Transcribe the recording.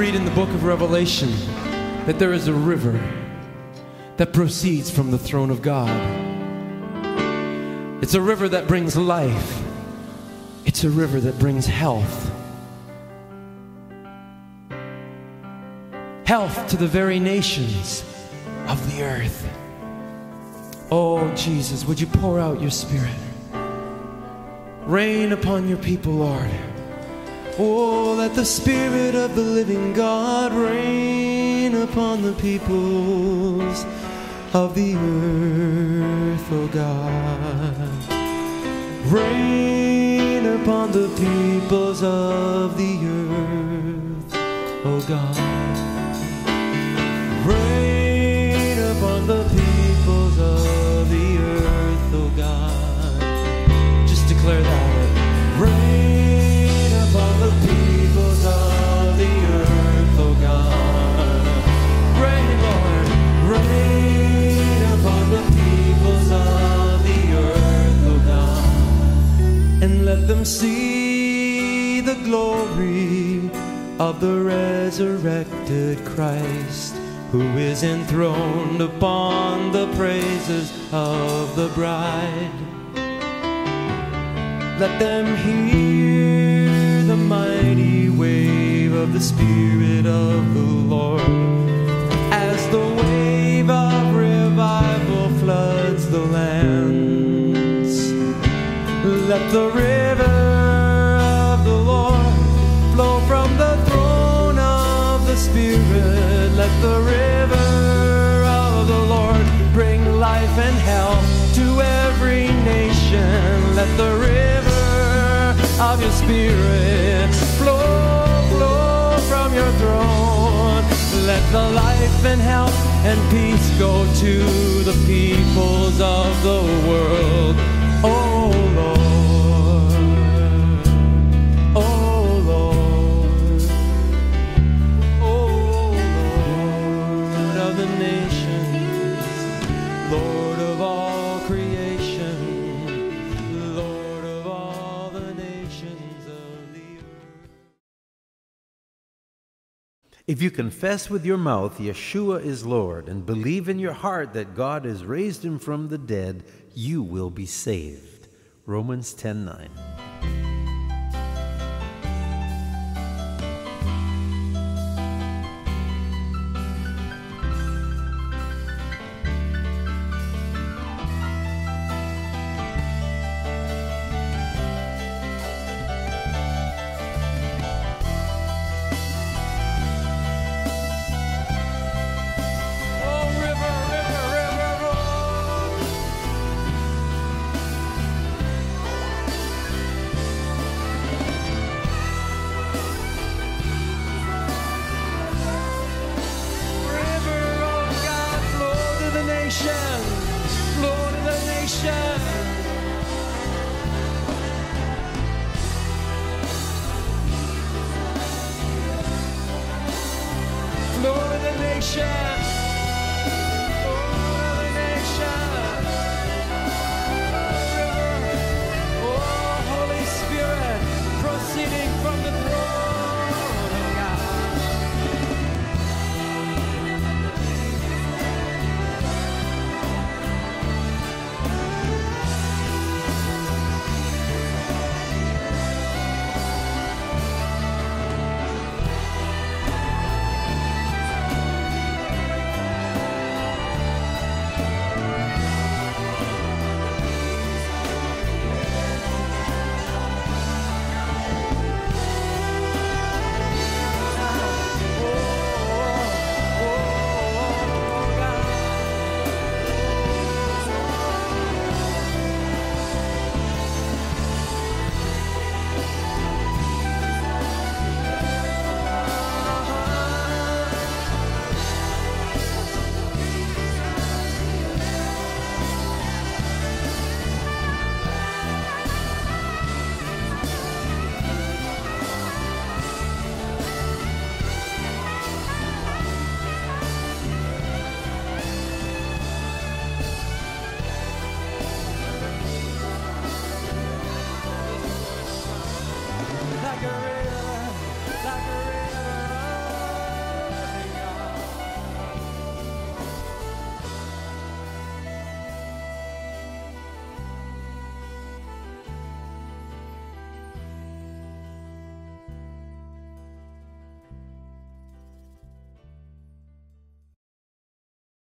read in the book of Revelation that there is a river that proceeds from the throne of God. It's a river that brings life, it's a river that brings health. Health to the very nations of the earth. Oh, Jesus, would you pour out your spirit? Rain upon your people, Lord. Oh, let the Spirit of the living God reign upon the peoples of the earth, oh God. Rain upon the peoples of the earth, oh God. And let them see the glory of the resurrected Christ, who is enthroned upon the praises of the bride. Let them hear the mighty wave of the Spirit of the Lord Let the river of the Lord flow from the throne of the Spirit. Let the river of the Lord bring life and health to every nation. Let the river of your Spirit flow, flow from your throne. Let the life and health and peace go to the peoples of the world. the nations, Lord of all creation, Lord of all the nations of the earth. If you confess with your mouth Yeshua is Lord and believe in your heart that God has raised him from the dead, you will be saved. Romans 10 9. To